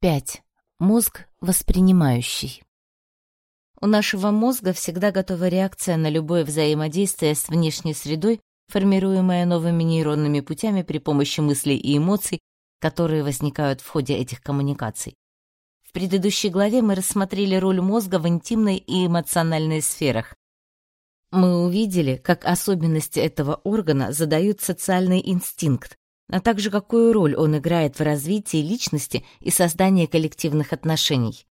5. Мозг воспринимающий. У нашего мозга всегда готова реакция на любое взаимодействие с внешней средой, формируемая новыми нейронными путями при помощи мыслей и эмоций, которые возникают в ходе этих коммуникаций. В предыдущей главе мы рассмотрели роль мозга в интимной и эмоциональной сферах. Мы увидели, как особенности этого органа задают социальный инстинкт, а также какую роль он играет в развитии личности и создании коллективных отношений.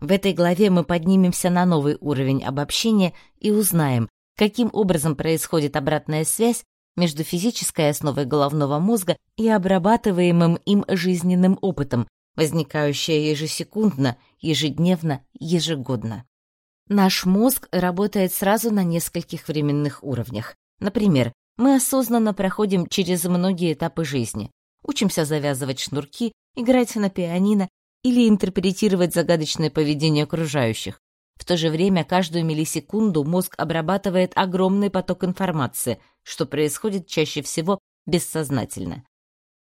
В этой главе мы поднимемся на новый уровень обобщения и узнаем, каким образом происходит обратная связь между физической основой головного мозга и обрабатываемым им жизненным опытом, возникающая ежесекундно, ежедневно, ежегодно. Наш мозг работает сразу на нескольких временных уровнях. Например, мы осознанно проходим через многие этапы жизни. Учимся завязывать шнурки, играть на пианино или интерпретировать загадочное поведение окружающих. В то же время каждую миллисекунду мозг обрабатывает огромный поток информации, что происходит чаще всего бессознательно.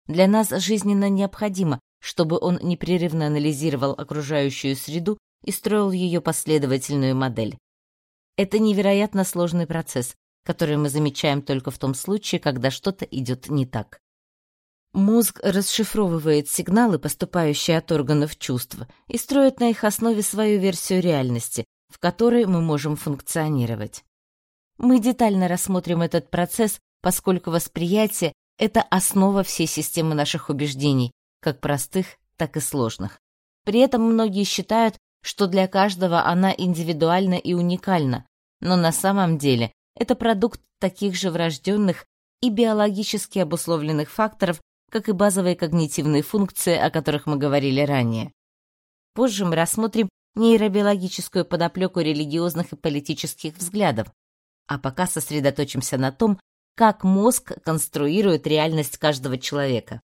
Для нас жизненно необходимо, чтобы он непрерывно анализировал окружающую среду и строил ее последовательную модель. Это невероятно сложный процесс, которые мы замечаем только в том случае, когда что-то идет не так. Мозг расшифровывает сигналы, поступающие от органов чувств, и строит на их основе свою версию реальности, в которой мы можем функционировать. Мы детально рассмотрим этот процесс, поскольку восприятие — это основа всей системы наших убеждений, как простых, так и сложных. При этом многие считают, что для каждого она индивидуальна и уникальна, но на самом деле это продукт таких же врожденных и биологически обусловленных факторов, как и базовые когнитивные функции, о которых мы говорили ранее. Позже мы рассмотрим нейробиологическую подоплеку религиозных и политических взглядов, а пока сосредоточимся на том, как мозг конструирует реальность каждого человека.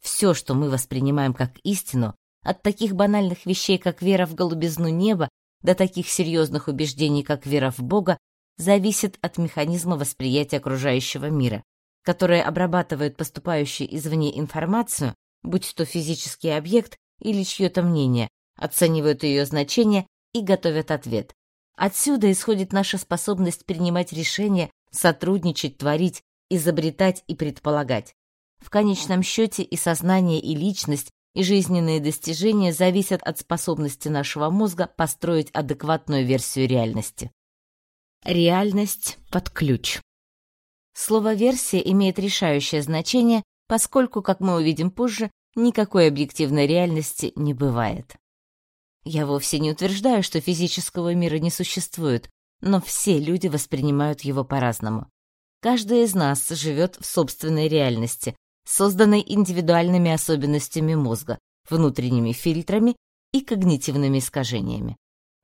Все, что мы воспринимаем как истину, от таких банальных вещей, как вера в голубизну неба, до таких серьезных убеждений, как вера в Бога, зависит от механизма восприятия окружающего мира, которое обрабатывает поступающую извне информацию, будь то физический объект или чье-то мнение, оценивают ее значение и готовят ответ. Отсюда исходит наша способность принимать решения, сотрудничать, творить, изобретать и предполагать. В конечном счете и сознание, и личность, и жизненные достижения зависят от способности нашего мозга построить адекватную версию реальности. Реальность под ключ. Слово «версия» имеет решающее значение, поскольку, как мы увидим позже, никакой объективной реальности не бывает. Я вовсе не утверждаю, что физического мира не существует, но все люди воспринимают его по-разному. Каждый из нас живет в собственной реальности, созданной индивидуальными особенностями мозга, внутренними фильтрами и когнитивными искажениями.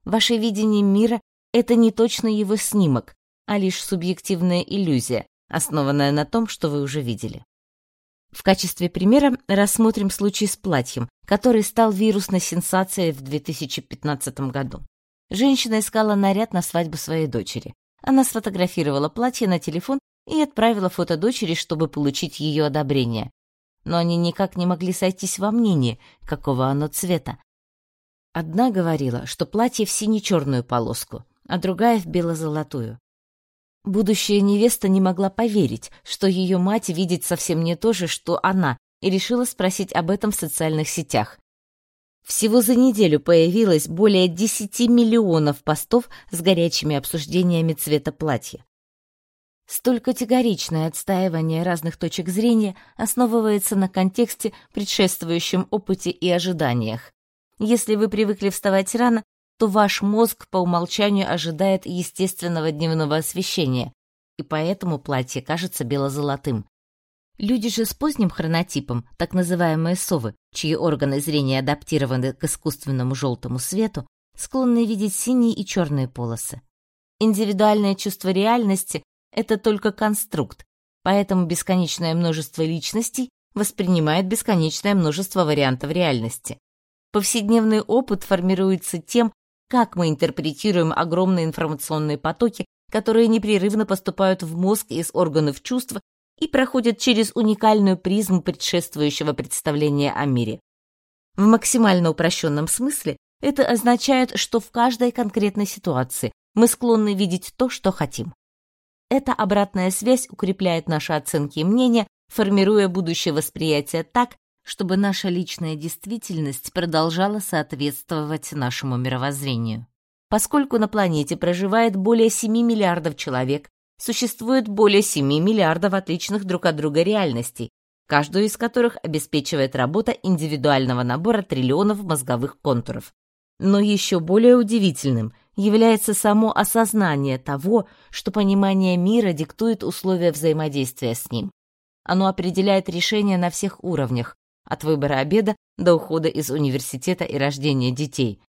Ваше видение мира это не точно его снимок, а лишь субъективная иллюзия, основанная на том, что вы уже видели. В качестве примера рассмотрим случай с платьем, который стал вирусной сенсацией в 2015 году. Женщина искала наряд на свадьбу своей дочери. Она сфотографировала платье на телефон и отправила фото дочери, чтобы получить ее одобрение. Но они никак не могли сойтись во мнении, какого оно цвета. Одна говорила, что платье в сине-черную полоску, а другая в бело-золотую. Будущая невеста не могла поверить, что ее мать видит совсем не то же, что она, и решила спросить об этом в социальных сетях. Всего за неделю появилось более 10 миллионов постов с горячими обсуждениями цвета платья. Столь категоричное отстаивание разных точек зрения основывается на контексте, предшествующем опыте и ожиданиях. Если вы привыкли вставать рано, то ваш мозг по умолчанию ожидает естественного дневного освещения, и поэтому платье кажется бело-золотым. Люди же с поздним хронотипом, так называемые совы, чьи органы зрения адаптированы к искусственному желтому свету, склонны видеть синие и черные полосы. Индивидуальное чувство реальности — это только конструкт, поэтому бесконечное множество личностей воспринимает бесконечное множество вариантов реальности. Повседневный опыт формируется тем, как мы интерпретируем огромные информационные потоки, которые непрерывно поступают в мозг из органов чувств и проходят через уникальную призму предшествующего представления о мире. В максимально упрощенном смысле это означает, что в каждой конкретной ситуации мы склонны видеть то, что хотим. Эта обратная связь укрепляет наши оценки и мнения, формируя будущее восприятие так, чтобы наша личная действительность продолжала соответствовать нашему мировоззрению. Поскольку на планете проживает более 7 миллиардов человек, существует более 7 миллиардов отличных друг от друга реальностей, каждую из которых обеспечивает работа индивидуального набора триллионов мозговых контуров. Но еще более удивительным является само осознание того, что понимание мира диктует условия взаимодействия с ним. Оно определяет решения на всех уровнях, от выбора обеда до ухода из университета и рождения детей.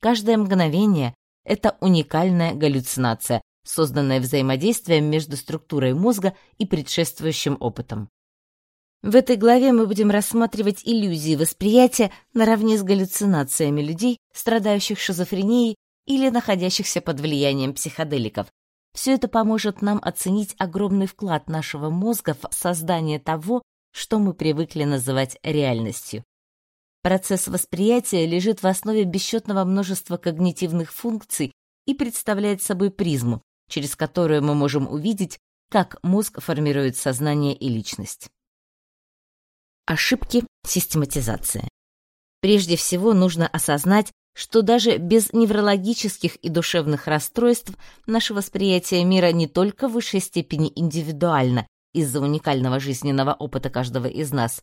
Каждое мгновение — это уникальная галлюцинация, созданная взаимодействием между структурой мозга и предшествующим опытом. В этой главе мы будем рассматривать иллюзии восприятия наравне с галлюцинациями людей, страдающих шизофренией или находящихся под влиянием психоделиков. Все это поможет нам оценить огромный вклад нашего мозга в создание того, что мы привыкли называть реальностью. Процесс восприятия лежит в основе бесчетного множества когнитивных функций и представляет собой призму, через которую мы можем увидеть, как мозг формирует сознание и личность. Ошибки систематизации. Прежде всего нужно осознать, что даже без неврологических и душевных расстройств наше восприятие мира не только в высшей степени индивидуально из-за уникального жизненного опыта каждого из нас,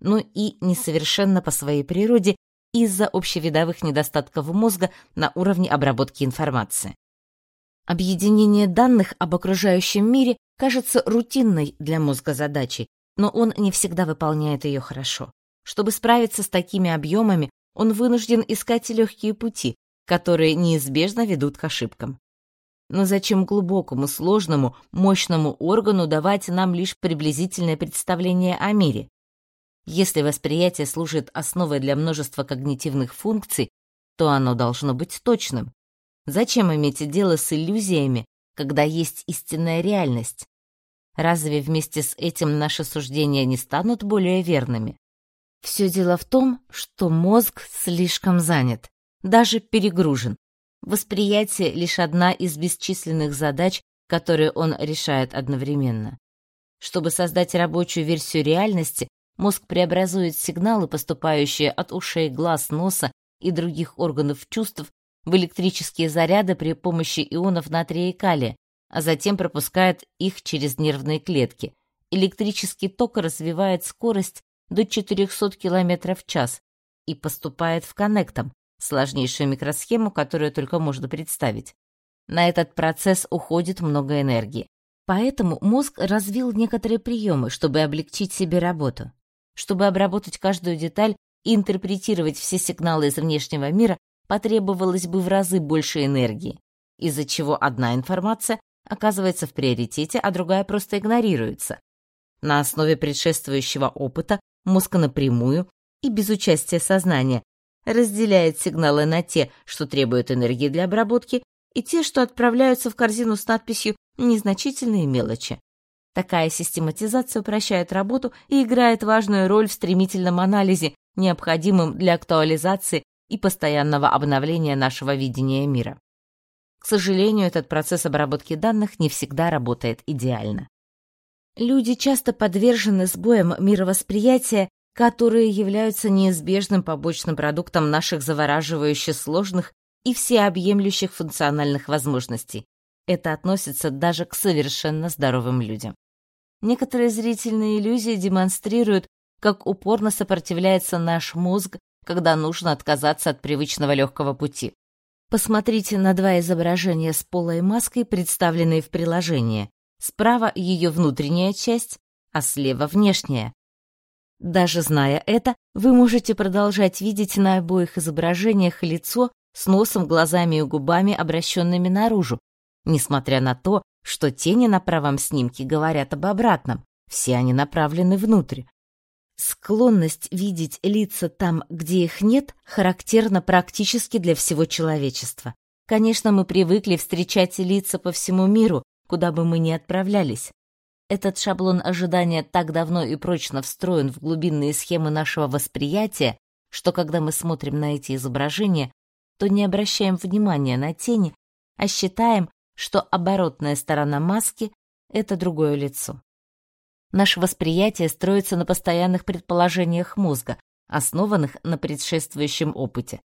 но и несовершенно по своей природе из-за общевидовых недостатков мозга на уровне обработки информации. Объединение данных об окружающем мире кажется рутинной для мозга задачей, но он не всегда выполняет ее хорошо. Чтобы справиться с такими объемами, он вынужден искать легкие пути, которые неизбежно ведут к ошибкам. Но зачем глубокому, сложному, мощному органу давать нам лишь приблизительное представление о мире? Если восприятие служит основой для множества когнитивных функций, то оно должно быть точным. Зачем иметь дело с иллюзиями, когда есть истинная реальность? Разве вместе с этим наши суждения не станут более верными? Все дело в том, что мозг слишком занят, даже перегружен, Восприятие — лишь одна из бесчисленных задач, которые он решает одновременно. Чтобы создать рабочую версию реальности, мозг преобразует сигналы, поступающие от ушей, глаз, носа и других органов чувств, в электрические заряды при помощи ионов натрия и калия, а затем пропускает их через нервные клетки. Электрический ток развивает скорость до 400 км в час и поступает в коннектом, сложнейшую микросхему, которую только можно представить. На этот процесс уходит много энергии. Поэтому мозг развил некоторые приемы, чтобы облегчить себе работу. Чтобы обработать каждую деталь и интерпретировать все сигналы из внешнего мира, потребовалось бы в разы больше энергии, из-за чего одна информация оказывается в приоритете, а другая просто игнорируется. На основе предшествующего опыта мозг напрямую и без участия сознания разделяет сигналы на те, что требуют энергии для обработки, и те, что отправляются в корзину с надписью «незначительные мелочи». Такая систематизация упрощает работу и играет важную роль в стремительном анализе, необходимым для актуализации и постоянного обновления нашего видения мира. К сожалению, этот процесс обработки данных не всегда работает идеально. Люди часто подвержены сбоям мировосприятия которые являются неизбежным побочным продуктом наших завораживающе сложных и всеобъемлющих функциональных возможностей. Это относится даже к совершенно здоровым людям. Некоторые зрительные иллюзии демонстрируют, как упорно сопротивляется наш мозг, когда нужно отказаться от привычного легкого пути. Посмотрите на два изображения с полой маской, представленные в приложении. Справа ее внутренняя часть, а слева внешняя. Даже зная это, вы можете продолжать видеть на обоих изображениях лицо с носом, глазами и губами, обращенными наружу, несмотря на то, что тени на правом снимке говорят об обратном, все они направлены внутрь. Склонность видеть лица там, где их нет, характерна практически для всего человечества. Конечно, мы привыкли встречать лица по всему миру, куда бы мы ни отправлялись. Этот шаблон ожидания так давно и прочно встроен в глубинные схемы нашего восприятия, что когда мы смотрим на эти изображения, то не обращаем внимания на тени, а считаем, что оборотная сторона маски — это другое лицо. Наше восприятие строится на постоянных предположениях мозга, основанных на предшествующем опыте.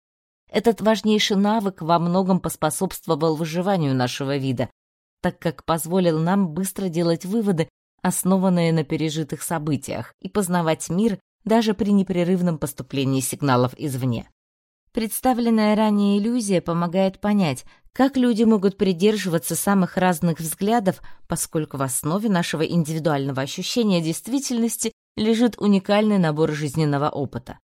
Этот важнейший навык во многом поспособствовал выживанию нашего вида, так как позволил нам быстро делать выводы, основанные на пережитых событиях, и познавать мир даже при непрерывном поступлении сигналов извне. Представленная ранее иллюзия помогает понять, как люди могут придерживаться самых разных взглядов, поскольку в основе нашего индивидуального ощущения действительности лежит уникальный набор жизненного опыта.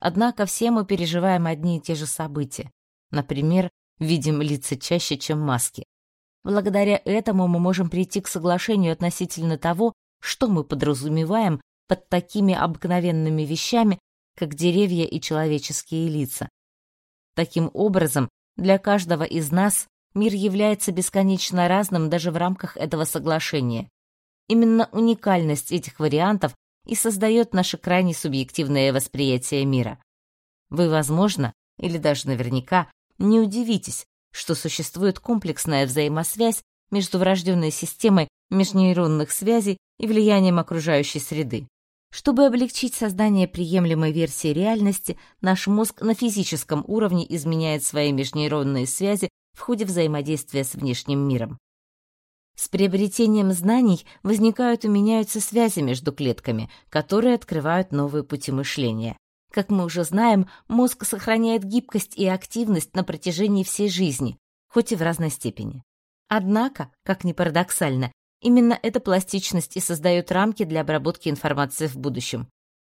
Однако все мы переживаем одни и те же события. Например, видим лица чаще, чем маски. Благодаря этому мы можем прийти к соглашению относительно того, что мы подразумеваем под такими обыкновенными вещами, как деревья и человеческие лица. Таким образом, для каждого из нас мир является бесконечно разным даже в рамках этого соглашения. Именно уникальность этих вариантов и создает наше крайне субъективное восприятие мира. Вы, возможно, или даже наверняка, не удивитесь, что существует комплексная взаимосвязь между врожденной системой межнейронных связей и влиянием окружающей среды. Чтобы облегчить создание приемлемой версии реальности, наш мозг на физическом уровне изменяет свои межнейронные связи в ходе взаимодействия с внешним миром. С приобретением знаний возникают и меняются связи между клетками, которые открывают новые пути мышления. Как мы уже знаем, мозг сохраняет гибкость и активность на протяжении всей жизни, хоть и в разной степени. Однако, как ни парадоксально, Именно эта пластичность и создает рамки для обработки информации в будущем.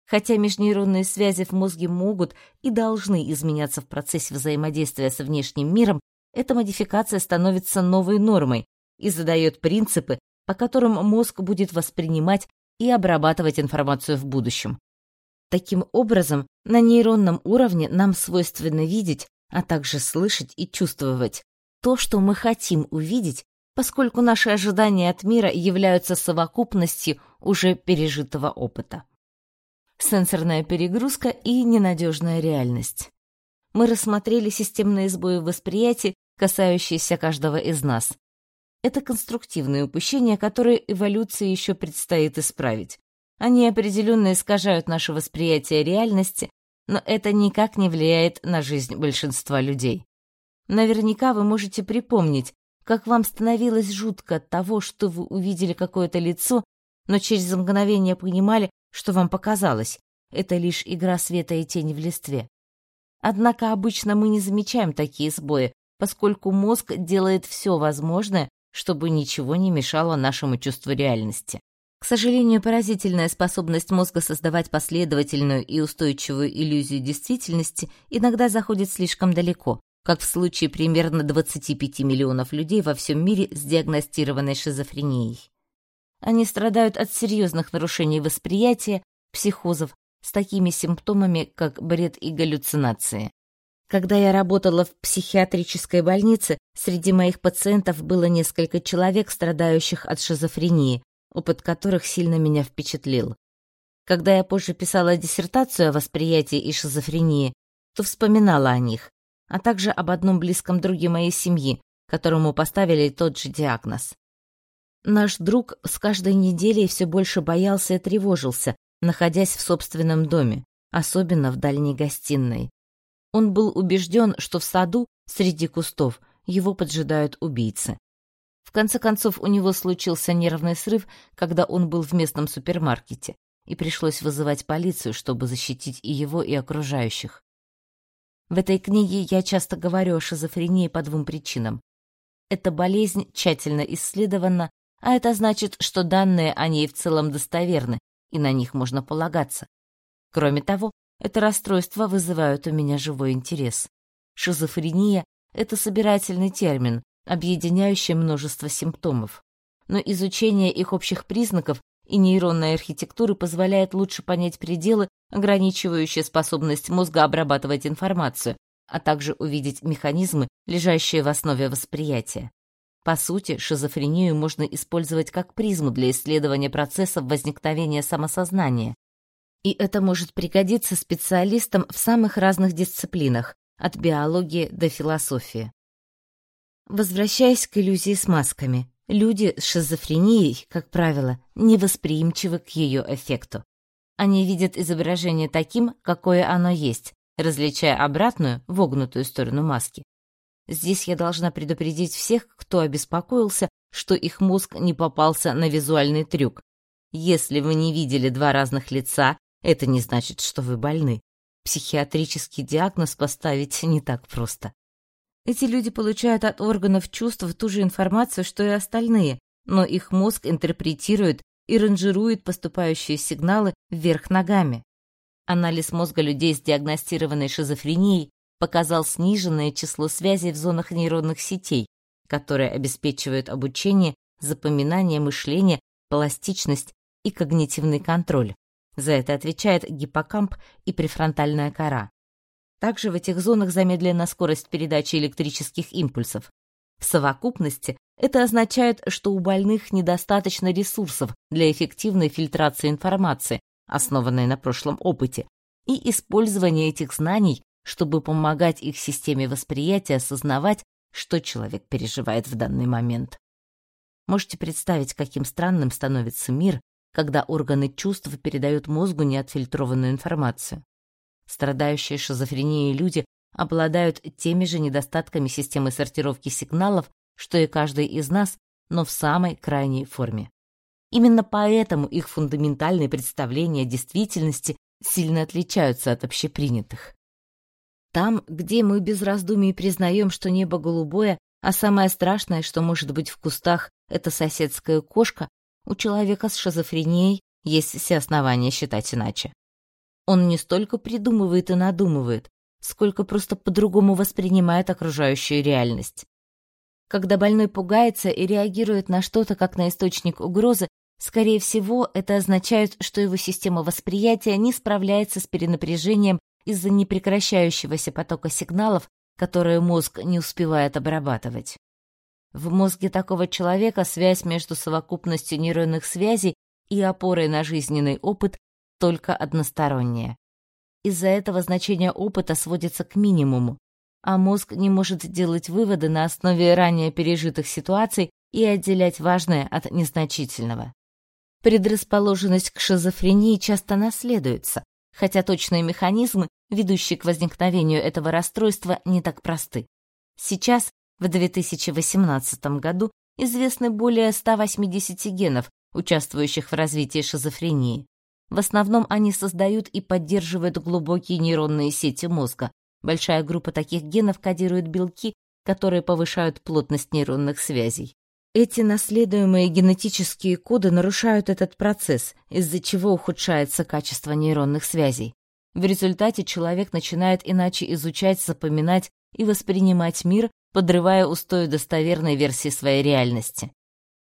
Хотя межнейронные связи в мозге могут и должны изменяться в процессе взаимодействия с внешним миром, эта модификация становится новой нормой и задает принципы, по которым мозг будет воспринимать и обрабатывать информацию в будущем. Таким образом, на нейронном уровне нам свойственно видеть, а также слышать и чувствовать то, что мы хотим увидеть поскольку наши ожидания от мира являются совокупностью уже пережитого опыта. Сенсорная перегрузка и ненадежная реальность. Мы рассмотрели системные сбои в восприятии, касающиеся каждого из нас. Это конструктивные упущения, которые эволюции еще предстоит исправить. Они определенно искажают наше восприятие реальности, но это никак не влияет на жизнь большинства людей. Наверняка вы можете припомнить, как вам становилось жутко от того, что вы увидели какое-то лицо, но через мгновение понимали, что вам показалось. Это лишь игра света и тени в листве. Однако обычно мы не замечаем такие сбои, поскольку мозг делает все возможное, чтобы ничего не мешало нашему чувству реальности. К сожалению, поразительная способность мозга создавать последовательную и устойчивую иллюзию действительности иногда заходит слишком далеко, как в случае примерно 25 миллионов людей во всем мире с диагностированной шизофренией. Они страдают от серьезных нарушений восприятия, психозов, с такими симптомами, как бред и галлюцинации. Когда я работала в психиатрической больнице, среди моих пациентов было несколько человек, страдающих от шизофрении, опыт которых сильно меня впечатлил. Когда я позже писала диссертацию о восприятии и шизофрении, то вспоминала о них, а также об одном близком друге моей семьи, которому поставили тот же диагноз. Наш друг с каждой неделей все больше боялся и тревожился, находясь в собственном доме, особенно в дальней гостиной. Он был убежден, что в саду, среди кустов, его поджидают убийцы. В конце концов, у него случился нервный срыв, когда он был в местном супермаркете, и пришлось вызывать полицию, чтобы защитить и его, и окружающих. В этой книге я часто говорю о шизофрении по двум причинам. Эта болезнь тщательно исследована, а это значит, что данные о ней в целом достоверны, и на них можно полагаться. Кроме того, это расстройство вызывает у меня живой интерес. Шизофрения — это собирательный термин, объединяющий множество симптомов. Но изучение их общих признаков и нейронной архитектуры позволяет лучше понять пределы, ограничивающие способность мозга обрабатывать информацию, а также увидеть механизмы, лежащие в основе восприятия. По сути, шизофрению можно использовать как призму для исследования процессов возникновения самосознания. И это может пригодиться специалистам в самых разных дисциплинах, от биологии до философии. Возвращаясь к иллюзии с масками, люди с шизофренией, как правило, невосприимчивы к ее эффекту. Они видят изображение таким, какое оно есть, различая обратную, вогнутую сторону маски. Здесь я должна предупредить всех, кто обеспокоился, что их мозг не попался на визуальный трюк. Если вы не видели два разных лица, это не значит, что вы больны. Психиатрический диагноз поставить не так просто. Эти люди получают от органов чувств ту же информацию, что и остальные, но их мозг интерпретирует и ранжирует поступающие сигналы вверх ногами. Анализ мозга людей с диагностированной шизофренией показал сниженное число связей в зонах нейронных сетей, которые обеспечивают обучение, запоминание мышление, пластичность и когнитивный контроль. За это отвечает гиппокамп и префронтальная кора. Также в этих зонах замедлена скорость передачи электрических импульсов. В совокупности это означает, что у больных недостаточно ресурсов для эффективной фильтрации информации, основанной на прошлом опыте, и использования этих знаний, чтобы помогать их системе восприятия осознавать, что человек переживает в данный момент. Можете представить, каким странным становится мир, когда органы чувств передают мозгу неотфильтрованную информацию. Страдающие шизофренией люди обладают теми же недостатками системы сортировки сигналов, что и каждый из нас, но в самой крайней форме. Именно поэтому их фундаментальные представления действительности сильно отличаются от общепринятых. Там, где мы без раздумий признаем, что небо голубое, а самое страшное, что может быть в кустах, это соседская кошка, у человека с шизофренией есть все основания считать иначе. Он не столько придумывает и надумывает, сколько просто по-другому воспринимает окружающую реальность. Когда больной пугается и реагирует на что-то как на источник угрозы, скорее всего, это означает, что его система восприятия не справляется с перенапряжением из-за непрекращающегося потока сигналов, которые мозг не успевает обрабатывать. В мозге такого человека связь между совокупностью нейронных связей и опорой на жизненный опыт только односторонняя. Из-за этого значение опыта сводится к минимуму, а мозг не может делать выводы на основе ранее пережитых ситуаций и отделять важное от незначительного. Предрасположенность к шизофрении часто наследуется, хотя точные механизмы, ведущие к возникновению этого расстройства, не так просты. Сейчас в 2018 году известны более 180 генов, участвующих в развитии шизофрении. В основном они создают и поддерживают глубокие нейронные сети мозга. Большая группа таких генов кодирует белки, которые повышают плотность нейронных связей. Эти наследуемые генетические коды нарушают этот процесс, из-за чего ухудшается качество нейронных связей. В результате человек начинает иначе изучать, запоминать и воспринимать мир, подрывая устои достоверной версии своей реальности.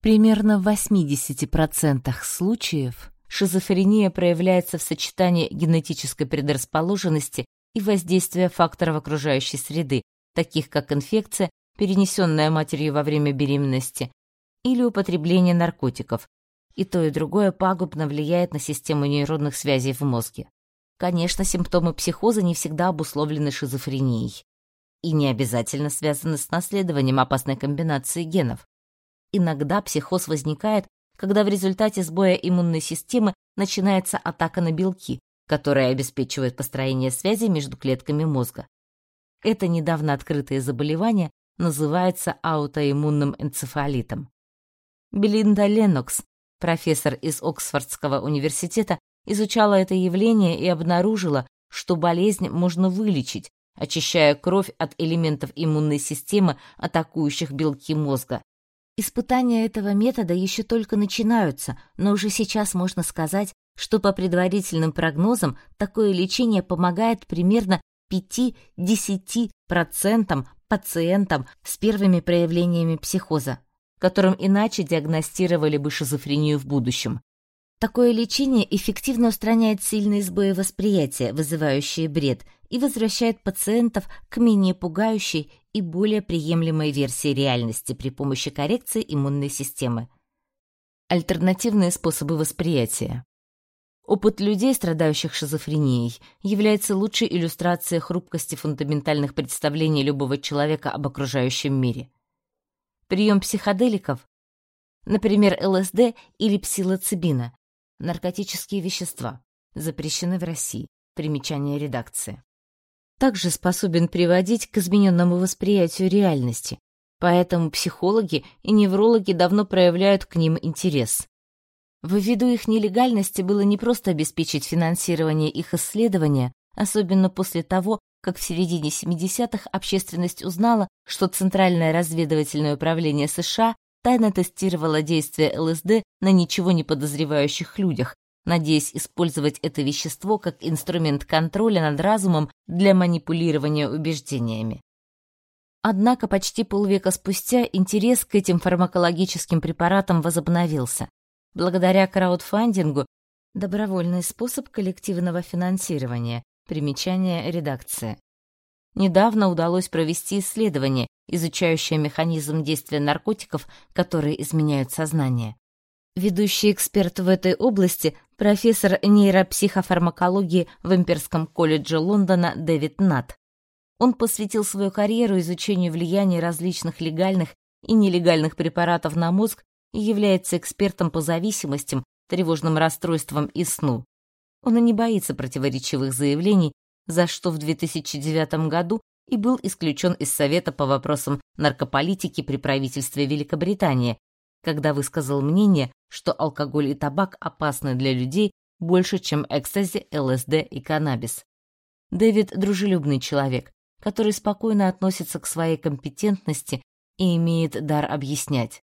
Примерно в 80% случаев шизофрения проявляется в сочетании генетической предрасположенности и воздействия факторов окружающей среды, таких как инфекция, перенесенная матерью во время беременности, или употребление наркотиков. И то, и другое пагубно влияет на систему нейронных связей в мозге. Конечно, симптомы психоза не всегда обусловлены шизофренией и не обязательно связаны с наследованием опасной комбинации генов. Иногда психоз возникает, когда в результате сбоя иммунной системы начинается атака на белки, которые обеспечивают построение связи между клетками мозга. Это недавно открытое заболевание называется аутоиммунным энцефалитом. Белинда Леннокс, профессор из Оксфордского университета, изучала это явление и обнаружила, что болезнь можно вылечить, очищая кровь от элементов иммунной системы, атакующих белки мозга. Испытания этого метода еще только начинаются, но уже сейчас можно сказать, что по предварительным прогнозам такое лечение помогает примерно 5-10% пациентам с первыми проявлениями психоза, которым иначе диагностировали бы шизофрению в будущем. Такое лечение эффективно устраняет сильные сбои восприятия, вызывающие бред, и возвращает пациентов к менее пугающей и более приемлемой версии реальности при помощи коррекции иммунной системы. Альтернативные способы восприятия. Опыт людей, страдающих шизофренией, является лучшей иллюстрацией хрупкости фундаментальных представлений любого человека об окружающем мире. Прием психоделиков, например, ЛСД или псилоцибина, наркотические вещества, запрещены в России. Примечание редакции. Также способен приводить к измененному восприятию реальности, поэтому психологи и неврологи давно проявляют к ним интерес. Ввиду их нелегальности было непросто обеспечить финансирование их исследования, особенно после того, как в середине 70-х общественность узнала, что Центральное разведывательное управление США тайно тестировало действие ЛСД на ничего не подозревающих людях, надеясь использовать это вещество как инструмент контроля над разумом для манипулирования убеждениями. Однако почти полвека спустя интерес к этим фармакологическим препаратам возобновился. Благодаря краудфандингу добровольный способ коллективного финансирования, примечание редакции. Недавно удалось провести исследование, изучающее механизм действия наркотиков, которые изменяют сознание. Ведущий эксперт в этой области, профессор нейропсихофармакологии в Имперском колледже Лондона Дэвид Нат. Он посвятил свою карьеру изучению влияния различных легальных и нелегальных препаратов на мозг и является экспертом по зависимостям, тревожным расстройствам и сну. Он и не боится противоречивых заявлений, за что в 2009 году и был исключен из Совета по вопросам наркополитики при правительстве Великобритании, когда высказал мнение, что алкоголь и табак опасны для людей больше, чем экстази, ЛСД и каннабис. Дэвид – дружелюбный человек, который спокойно относится к своей компетентности и имеет дар объяснять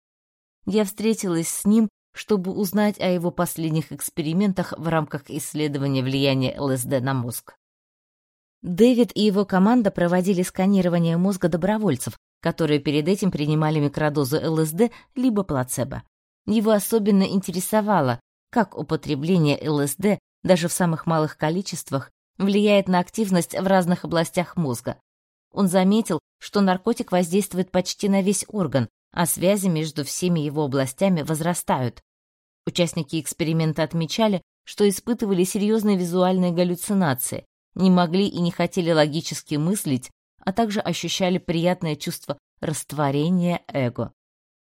я встретилась с ним, чтобы узнать о его последних экспериментах в рамках исследования влияния ЛСД на мозг. Дэвид и его команда проводили сканирование мозга добровольцев, которые перед этим принимали микродозу ЛСД либо плацебо. Его особенно интересовало, как употребление ЛСД даже в самых малых количествах влияет на активность в разных областях мозга. Он заметил, что наркотик воздействует почти на весь орган, а связи между всеми его областями возрастают. Участники эксперимента отмечали, что испытывали серьезные визуальные галлюцинации, не могли и не хотели логически мыслить, а также ощущали приятное чувство растворения эго.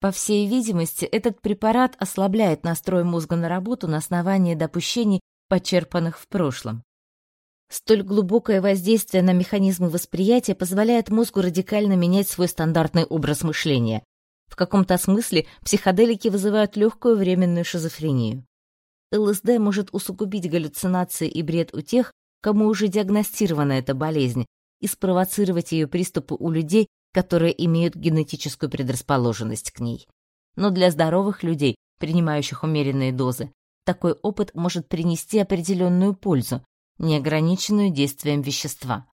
По всей видимости, этот препарат ослабляет настрой мозга на работу на основании допущений, почерпанных в прошлом. Столь глубокое воздействие на механизмы восприятия позволяет мозгу радикально менять свой стандартный образ мышления. В каком-то смысле психоделики вызывают легкую временную шизофрению. ЛСД может усугубить галлюцинации и бред у тех, кому уже диагностирована эта болезнь, и спровоцировать ее приступы у людей, которые имеют генетическую предрасположенность к ней. Но для здоровых людей, принимающих умеренные дозы, такой опыт может принести определенную пользу, неограниченную действием вещества.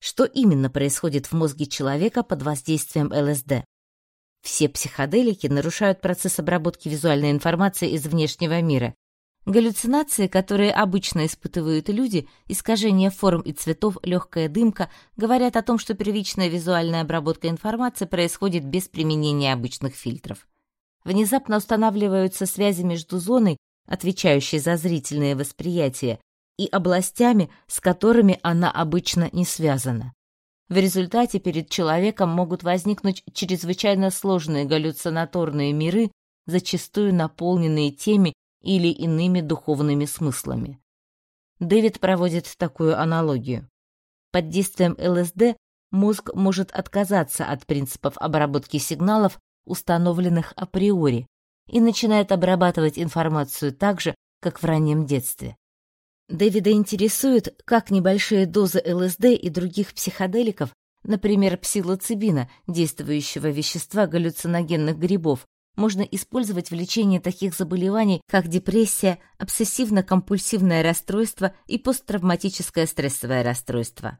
Что именно происходит в мозге человека под воздействием ЛСД? Все психоделики нарушают процесс обработки визуальной информации из внешнего мира. Галлюцинации, которые обычно испытывают люди, искажение форм и цветов, легкая дымка, говорят о том, что первичная визуальная обработка информации происходит без применения обычных фильтров. Внезапно устанавливаются связи между зоной, отвечающей за зрительное восприятие, и областями, с которыми она обычно не связана. В результате перед человеком могут возникнуть чрезвычайно сложные галлюцинаторные миры, зачастую наполненные теми или иными духовными смыслами. Дэвид проводит такую аналогию. Под действием ЛСД мозг может отказаться от принципов обработки сигналов, установленных априори, и начинает обрабатывать информацию так же, как в раннем детстве. Дэвида интересует, как небольшие дозы ЛСД и других психоделиков, например, псилоцибина, действующего вещества галлюциногенных грибов, можно использовать в лечении таких заболеваний, как депрессия, обсессивно-компульсивное расстройство и посттравматическое стрессовое расстройство.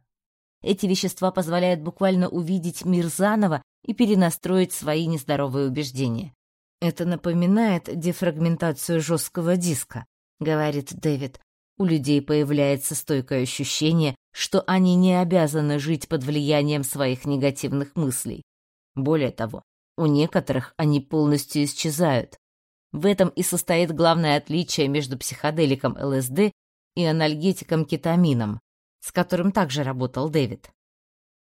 Эти вещества позволяют буквально увидеть мир заново и перенастроить свои нездоровые убеждения. Это напоминает дефрагментацию жесткого диска, говорит Дэвид, у людей появляется стойкое ощущение, что они не обязаны жить под влиянием своих негативных мыслей. Более того, у некоторых они полностью исчезают. В этом и состоит главное отличие между психоделиком ЛСД и анальгетиком кетамином, с которым также работал Дэвид.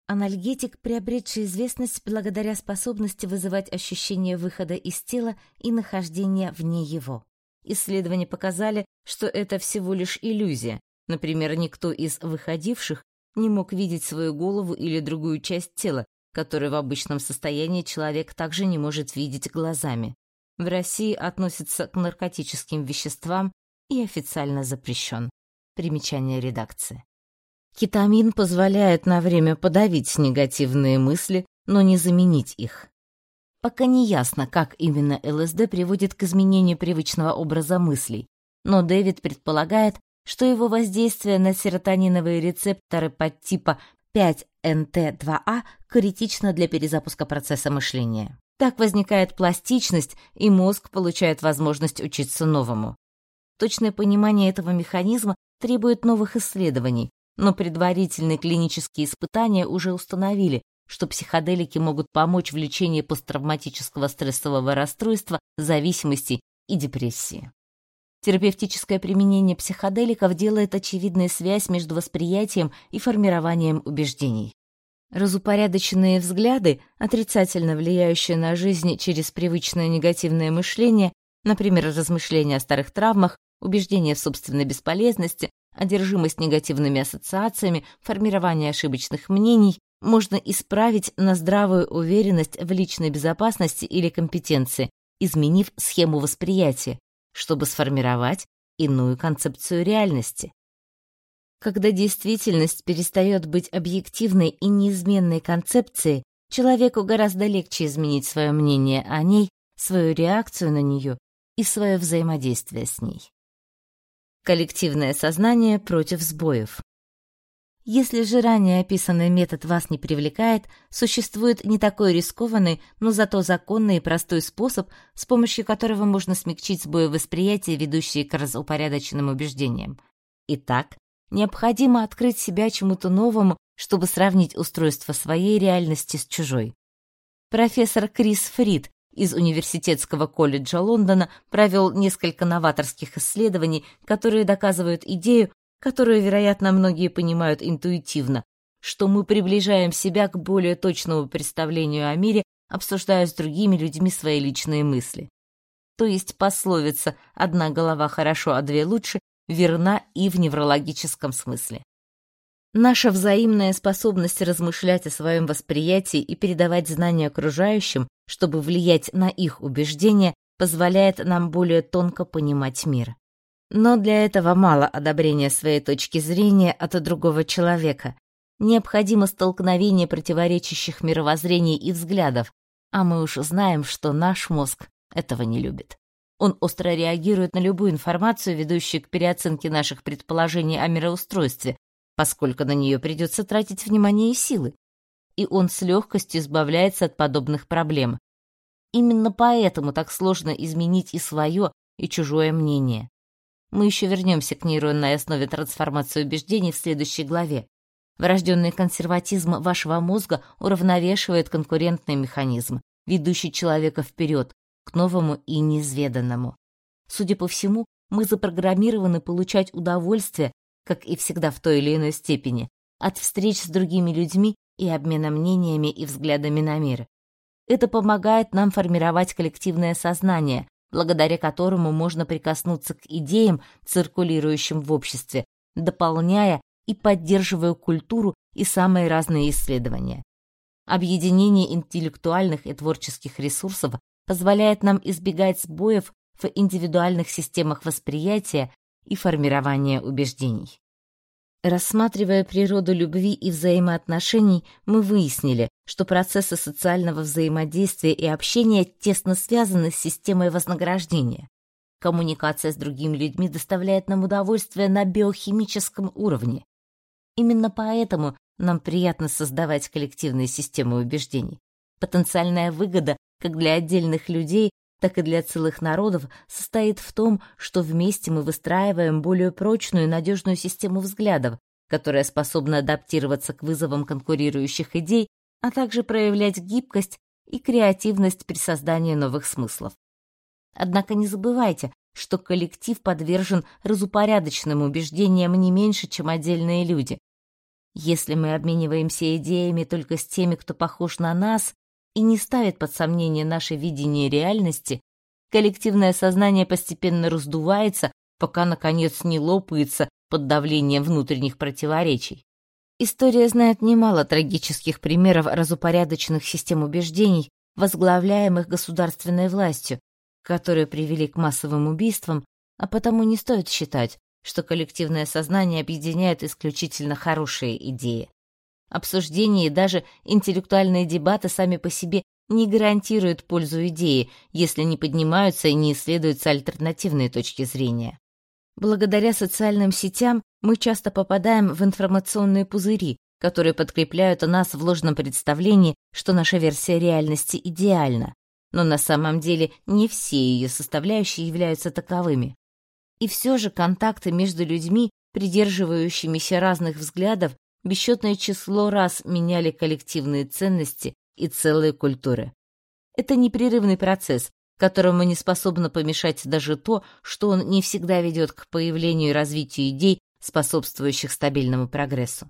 Анальгетик, приобретший известность благодаря способности вызывать ощущение выхода из тела и нахождения вне его. Исследования показали, что это всего лишь иллюзия. Например, никто из выходивших не мог видеть свою голову или другую часть тела, которую в обычном состоянии человек также не может видеть глазами. В России относится к наркотическим веществам и официально запрещен. Примечание редакции. Кетамин позволяет на время подавить негативные мысли, но не заменить их. Пока не ясно, как именно ЛСД приводит к изменению привычного образа мыслей, но Дэвид предполагает, что его воздействие на серотониновые рецепторы подтипа 5-НТ2А критично для перезапуска процесса мышления. Так возникает пластичность, и мозг получает возможность учиться новому. Точное понимание этого механизма требует новых исследований, но предварительные клинические испытания уже установили, что психоделики могут помочь в лечении посттравматического стрессового расстройства, зависимости и депрессии. Терапевтическое применение психоделиков делает очевидной связь между восприятием и формированием убеждений. Разупорядоченные взгляды, отрицательно влияющие на жизнь через привычное негативное мышление, например, размышления о старых травмах, убеждения в собственной бесполезности, одержимость негативными ассоциациями, формирование ошибочных мнений, можно исправить на здравую уверенность в личной безопасности или компетенции, изменив схему восприятия, чтобы сформировать иную концепцию реальности. Когда действительность перестает быть объективной и неизменной концепцией, человеку гораздо легче изменить свое мнение о ней, свою реакцию на нее и свое взаимодействие с ней. Коллективное сознание против сбоев. Если же ранее описанный метод вас не привлекает, существует не такой рискованный, но зато законный и простой способ, с помощью которого можно смягчить сбои восприятия, ведущие к разупорядоченным убеждениям. Итак, необходимо открыть себя чему-то новому, чтобы сравнить устройство своей реальности с чужой. Профессор Крис Фрид из Университетского колледжа Лондона провел несколько новаторских исследований, которые доказывают идею, которую, вероятно, многие понимают интуитивно, что мы приближаем себя к более точному представлению о мире, обсуждая с другими людьми свои личные мысли. То есть пословица «одна голова хорошо, а две лучше» верна и в неврологическом смысле. Наша взаимная способность размышлять о своем восприятии и передавать знания окружающим, чтобы влиять на их убеждения, позволяет нам более тонко понимать мир. Но для этого мало одобрения своей точки зрения от другого человека. Необходимо столкновение противоречащих мировоззрений и взглядов, а мы уж знаем, что наш мозг этого не любит. Он остро реагирует на любую информацию, ведущую к переоценке наших предположений о мироустройстве, поскольку на нее придется тратить внимание и силы. И он с легкостью избавляется от подобных проблем. Именно поэтому так сложно изменить и свое, и чужое мнение. Мы еще вернемся к нейронной основе трансформации убеждений в следующей главе. Врожденный консерватизм вашего мозга уравновешивает конкурентный механизм, ведущий человека вперед, к новому и неизведанному. Судя по всему, мы запрограммированы получать удовольствие, как и всегда в той или иной степени, от встреч с другими людьми и обмена мнениями и взглядами на мир. Это помогает нам формировать коллективное сознание, благодаря которому можно прикоснуться к идеям, циркулирующим в обществе, дополняя и поддерживая культуру и самые разные исследования. Объединение интеллектуальных и творческих ресурсов позволяет нам избегать сбоев в индивидуальных системах восприятия и формирования убеждений. Рассматривая природу любви и взаимоотношений, мы выяснили, что процессы социального взаимодействия и общения тесно связаны с системой вознаграждения. Коммуникация с другими людьми доставляет нам удовольствие на биохимическом уровне. Именно поэтому нам приятно создавать коллективные системы убеждений. Потенциальная выгода как для отдельных людей, так и для целых народов, состоит в том, что вместе мы выстраиваем более прочную и надежную систему взглядов, которая способна адаптироваться к вызовам конкурирующих идей, а также проявлять гибкость и креативность при создании новых смыслов. Однако не забывайте, что коллектив подвержен разупорядоченным убеждениям не меньше, чем отдельные люди. Если мы обмениваемся идеями только с теми, кто похож на нас и не ставит под сомнение наше видение реальности, коллективное сознание постепенно раздувается, пока, наконец, не лопается под давлением внутренних противоречий. История знает немало трагических примеров разупорядоченных систем убеждений, возглавляемых государственной властью, которые привели к массовым убийствам, а потому не стоит считать, что коллективное сознание объединяет исключительно хорошие идеи. Обсуждения и даже интеллектуальные дебаты сами по себе не гарантируют пользу идеи, если не поднимаются и не исследуются альтернативные точки зрения. Благодаря социальным сетям мы часто попадаем в информационные пузыри, которые подкрепляют нас в ложном представлении, что наша версия реальности идеальна, но на самом деле не все ее составляющие являются таковыми. И все же контакты между людьми, придерживающимися разных взглядов, бесчетное число раз меняли коллективные ценности и целые культуры. Это непрерывный процесс, которому не способно помешать даже то, что он не всегда ведет к появлению и развитию идей, способствующих стабильному прогрессу.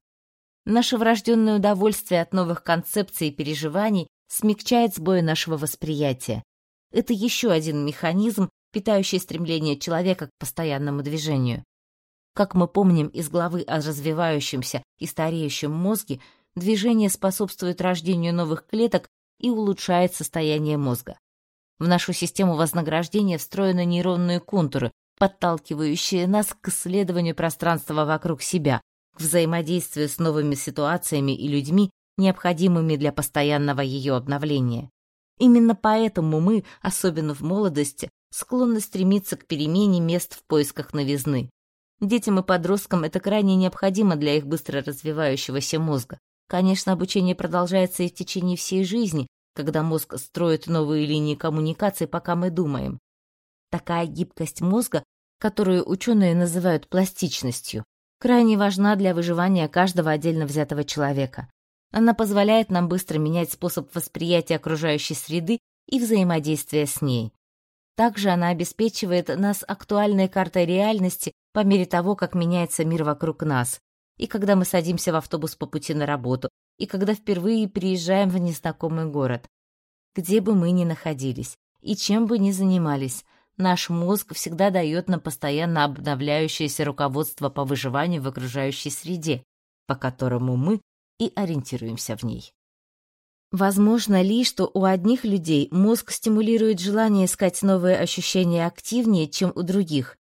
Наше врожденное удовольствие от новых концепций и переживаний смягчает сбои нашего восприятия. Это еще один механизм, питающий стремление человека к постоянному движению. Как мы помним из главы о развивающемся и стареющем мозге, движение способствует рождению новых клеток и улучшает состояние мозга. В нашу систему вознаграждения встроены нейронные контуры, подталкивающие нас к исследованию пространства вокруг себя, к взаимодействию с новыми ситуациями и людьми необходимыми для постоянного ее обновления. Именно поэтому мы, особенно в молодости, склонны стремиться к перемене мест в поисках новизны. Детям и подросткам это крайне необходимо для их быстро развивающегося мозга. Конечно, обучение продолжается и в течение всей жизни, когда мозг строит новые линии коммуникации, пока мы думаем. Такая гибкость мозга, которую ученые называют пластичностью, крайне важна для выживания каждого отдельно взятого человека. Она позволяет нам быстро менять способ восприятия окружающей среды и взаимодействия с ней. Также она обеспечивает нас актуальной картой реальности по мере того, как меняется мир вокруг нас, и когда мы садимся в автобус по пути на работу, и когда впервые приезжаем в незнакомый город. Где бы мы ни находились и чем бы ни занимались, наш мозг всегда дает нам постоянно обновляющееся руководство по выживанию в окружающей среде, по которому мы и ориентируемся в ней. Возможно ли, что у одних людей мозг стимулирует желание искать новые ощущения активнее, чем у других?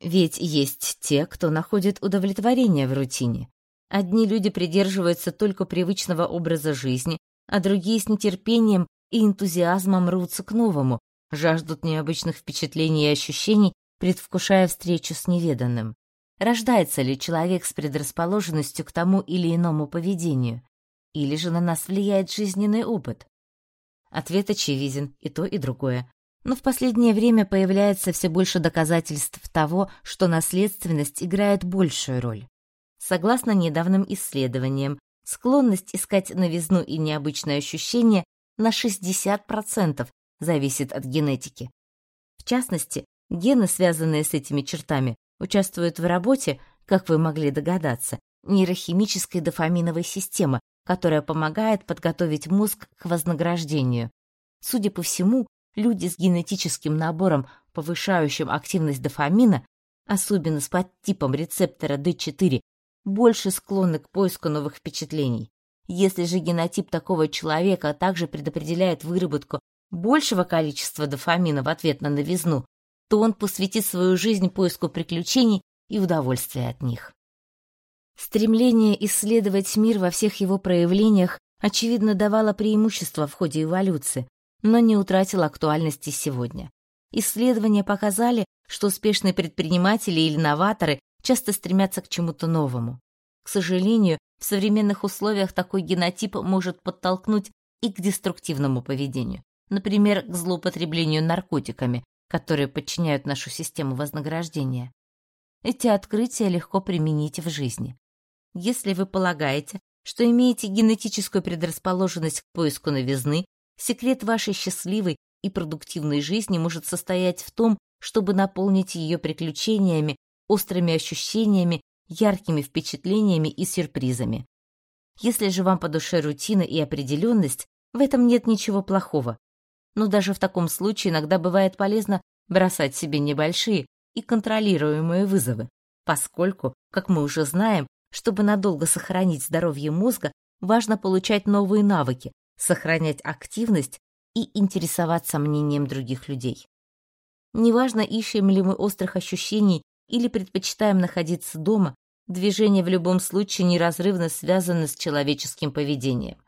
Ведь есть те, кто находит удовлетворение в рутине. Одни люди придерживаются только привычного образа жизни, а другие с нетерпением и энтузиазмом рвутся к новому, жаждут необычных впечатлений и ощущений, предвкушая встречу с неведанным. Рождается ли человек с предрасположенностью к тому или иному поведению? Или же на нас влияет жизненный опыт? Ответ очевиден, и то, и другое. Но в последнее время появляется все больше доказательств того, что наследственность играет большую роль. Согласно недавним исследованиям, склонность искать новизну и необычные ощущения на 60% зависит от генетики. В частности, гены, связанные с этими чертами, участвует в работе, как вы могли догадаться, нейрохимической дофаминовой системы, которая помогает подготовить мозг к вознаграждению. Судя по всему, люди с генетическим набором, повышающим активность дофамина, особенно с подтипом рецептора D4, больше склонны к поиску новых впечатлений. Если же генотип такого человека также предопределяет выработку большего количества дофамина в ответ на новизну, то он посвятит свою жизнь поиску приключений и удовольствия от них. Стремление исследовать мир во всех его проявлениях очевидно давало преимущество в ходе эволюции, но не утратило актуальности сегодня. Исследования показали, что успешные предприниматели или новаторы часто стремятся к чему-то новому. К сожалению, в современных условиях такой генотип может подтолкнуть и к деструктивному поведению, например, к злоупотреблению наркотиками, которые подчиняют нашу систему вознаграждения. Эти открытия легко применить в жизни. Если вы полагаете, что имеете генетическую предрасположенность к поиску новизны, секрет вашей счастливой и продуктивной жизни может состоять в том, чтобы наполнить ее приключениями, острыми ощущениями, яркими впечатлениями и сюрпризами. Если же вам по душе рутина и определенность, в этом нет ничего плохого. Но даже в таком случае иногда бывает полезно бросать себе небольшие и контролируемые вызовы, поскольку, как мы уже знаем, чтобы надолго сохранить здоровье мозга, важно получать новые навыки, сохранять активность и интересоваться мнением других людей. Неважно, ищем ли мы острых ощущений или предпочитаем находиться дома, движение в любом случае неразрывно связано с человеческим поведением.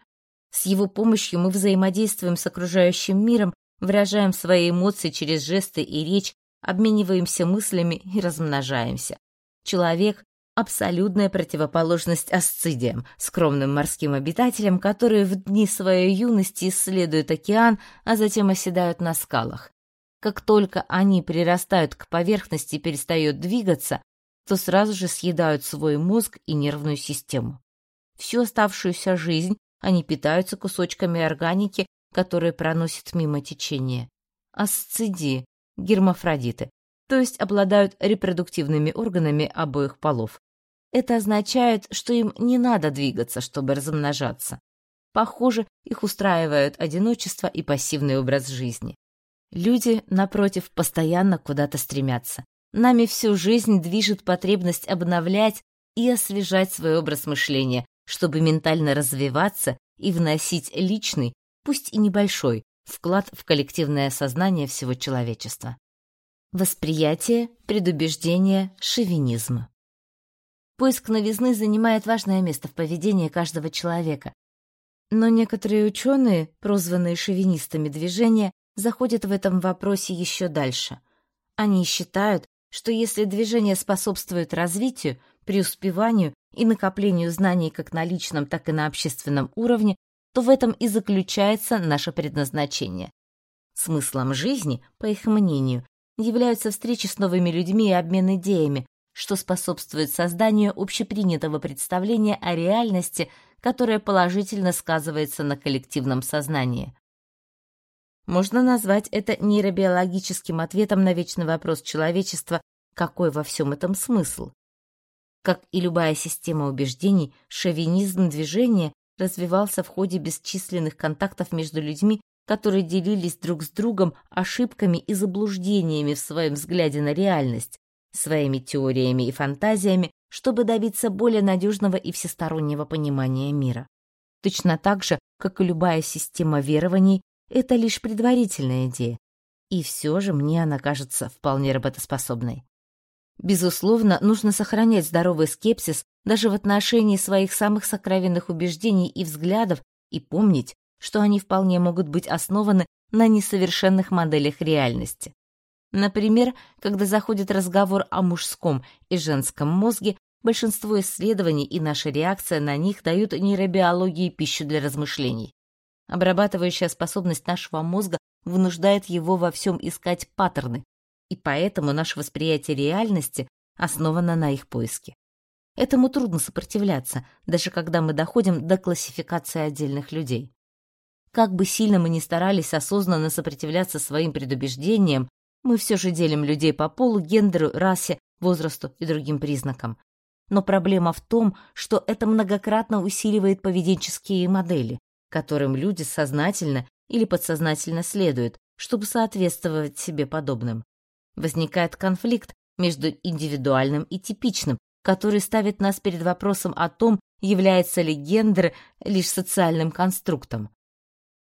С его помощью мы взаимодействуем с окружающим миром, выражаем свои эмоции через жесты и речь, обмениваемся мыслями и размножаемся. Человек — абсолютная противоположность асцидиям, скромным морским обитателям, которые в дни своей юности исследуют океан, а затем оседают на скалах. Как только они прирастают к поверхности и перестают двигаться, то сразу же съедают свой мозг и нервную систему. Всю оставшуюся жизнь они питаются кусочками органики, которые проносят мимо течения. Асцидии, гермафродиты, то есть обладают репродуктивными органами обоих полов. Это означает, что им не надо двигаться, чтобы размножаться. Похоже, их устраивают одиночество и пассивный образ жизни. Люди, напротив, постоянно куда-то стремятся. Нами всю жизнь движет потребность обновлять и освежать свой образ мышления, чтобы ментально развиваться и вносить личный, пусть и небольшой, вклад в коллективное сознание всего человечества. Восприятие, предубеждение, шовинизм. Поиск новизны занимает важное место в поведении каждого человека. Но некоторые ученые, прозванные шовинистами движения, заходят в этом вопросе еще дальше. Они считают, что если движение способствует развитию, преуспеванию и накоплению знаний как на личном, так и на общественном уровне, то в этом и заключается наше предназначение. Смыслом жизни, по их мнению, являются встречи с новыми людьми и обмен идеями, что способствует созданию общепринятого представления о реальности, которое положительно сказывается на коллективном сознании. Можно назвать это нейробиологическим ответом на вечный вопрос человечества, какой во всем этом смысл. Как и любая система убеждений, шовинизм движения развивался в ходе бесчисленных контактов между людьми, которые делились друг с другом ошибками и заблуждениями в своем взгляде на реальность, своими теориями и фантазиями, чтобы добиться более надежного и всестороннего понимания мира. Точно так же, как и любая система верований, это лишь предварительная идея, и все же мне она кажется вполне работоспособной. Безусловно, нужно сохранять здоровый скепсис даже в отношении своих самых сокровенных убеждений и взглядов и помнить, что они вполне могут быть основаны на несовершенных моделях реальности. Например, когда заходит разговор о мужском и женском мозге, большинство исследований и наша реакция на них дают нейробиологии пищу для размышлений. Обрабатывающая способность нашего мозга вынуждает его во всем искать паттерны, и поэтому наше восприятие реальности основано на их поиске. Этому трудно сопротивляться, даже когда мы доходим до классификации отдельных людей. Как бы сильно мы ни старались осознанно сопротивляться своим предубеждениям, мы все же делим людей по полу, гендеру, расе, возрасту и другим признакам. Но проблема в том, что это многократно усиливает поведенческие модели, которым люди сознательно или подсознательно следуют, чтобы соответствовать себе подобным. Возникает конфликт между индивидуальным и типичным, который ставит нас перед вопросом о том, является ли гендер лишь социальным конструктом.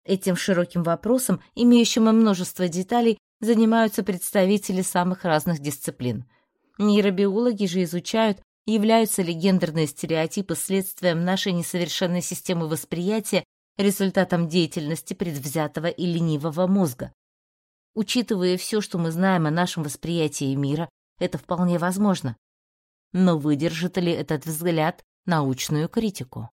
Этим широким вопросом, имеющим множество деталей, занимаются представители самых разных дисциплин. Нейробиологи же изучают, являются ли гендерные стереотипы следствием нашей несовершенной системы восприятия результатом деятельности предвзятого и ленивого мозга. Учитывая все, что мы знаем о нашем восприятии мира, это вполне возможно. Но выдержит ли этот взгляд научную критику?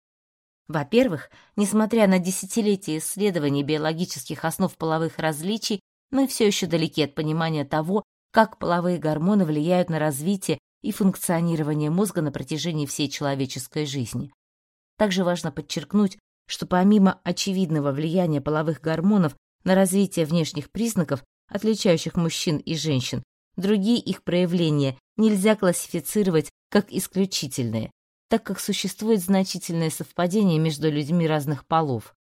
Во-первых, несмотря на десятилетия исследований биологических основ половых различий, мы все еще далеки от понимания того, как половые гормоны влияют на развитие и функционирование мозга на протяжении всей человеческой жизни. Также важно подчеркнуть, что помимо очевидного влияния половых гормонов на развитие внешних признаков, отличающих мужчин и женщин, другие их проявления нельзя классифицировать как исключительные, так как существует значительное совпадение между людьми разных полов.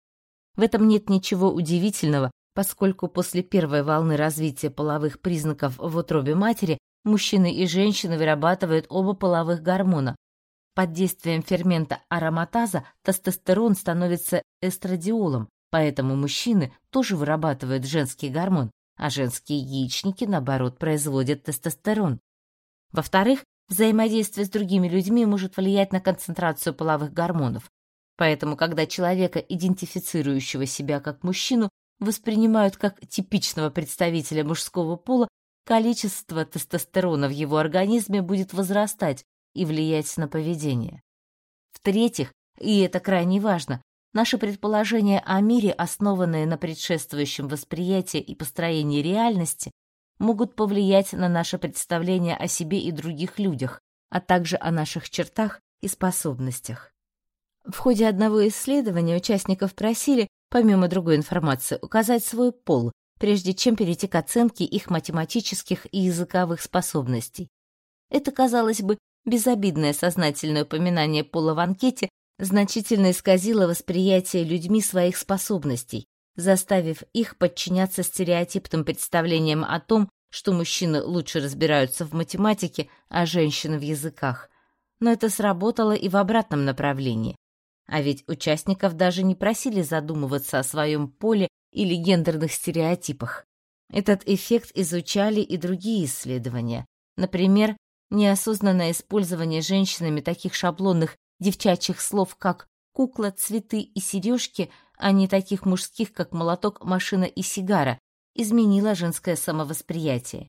В этом нет ничего удивительного, поскольку после первой волны развития половых признаков в утробе матери мужчины и женщины вырабатывают оба половых гормона. Под действием фермента ароматаза тестостерон становится эстрадиолом, поэтому мужчины тоже вырабатывают женский гормон, а женские яичники, наоборот, производят тестостерон. Во-вторых, взаимодействие с другими людьми может влиять на концентрацию половых гормонов. Поэтому, когда человека, идентифицирующего себя как мужчину, воспринимают как типичного представителя мужского пола, количество тестостерона в его организме будет возрастать и влиять на поведение. В-третьих, и это крайне важно, наши предположения о мире, основанные на предшествующем восприятии и построении реальности, могут повлиять на наше представление о себе и других людях, а также о наших чертах и способностях. В ходе одного исследования участников просили, помимо другой информации, указать свой пол, прежде чем перейти к оценке их математических и языковых способностей. Это, казалось бы, безобидное сознательное упоминание пола в анкете значительно исказило восприятие людьми своих способностей, заставив их подчиняться стереотипным представлениям о том, что мужчины лучше разбираются в математике, а женщины в языках. Но это сработало и в обратном направлении. А ведь участников даже не просили задумываться о своем поле или гендерных стереотипах. Этот эффект изучали и другие исследования. Например, неосознанное использование женщинами таких шаблонных девчачьих слов, как «кукла», «цветы» и «сережки», а не таких мужских, как «молоток», «машина» и «сигара», изменило женское самовосприятие.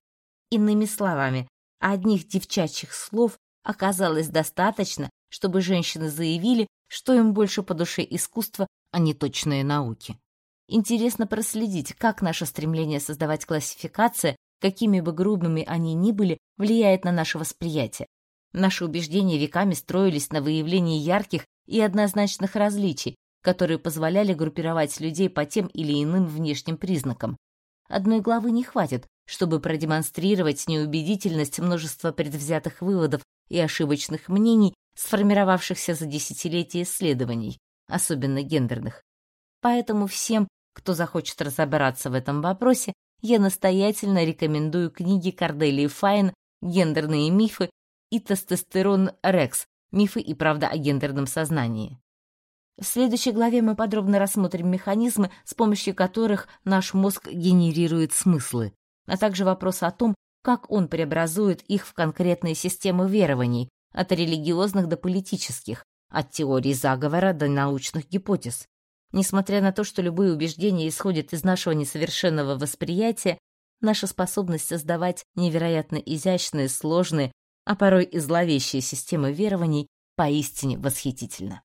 Иными словами, одних девчачьих слов оказалось достаточно, чтобы женщины заявили, что им больше по душе искусство, а не точные науки. Интересно проследить, как наше стремление создавать классификации, какими бы грубыми они ни были, влияет на наше восприятие. Наши убеждения веками строились на выявлении ярких и однозначных различий, которые позволяли группировать людей по тем или иным внешним признакам. Одной главы не хватит, чтобы продемонстрировать неубедительность множества предвзятых выводов и ошибочных мнений, сформировавшихся за десятилетия исследований, особенно гендерных. Поэтому всем, кто захочет разобраться в этом вопросе, я настоятельно рекомендую книги Корделии Файн «Гендерные мифы» и «Тестостерон Рекс. Мифы и правда о гендерном сознании». В следующей главе мы подробно рассмотрим механизмы, с помощью которых наш мозг генерирует смыслы, а также вопрос о том, как он преобразует их в конкретные системы верований, от религиозных до политических, от теорий заговора до научных гипотез. Несмотря на то, что любые убеждения исходят из нашего несовершенного восприятия, наша способность создавать невероятно изящные, сложные, а порой и зловещие системы верований поистине восхитительна.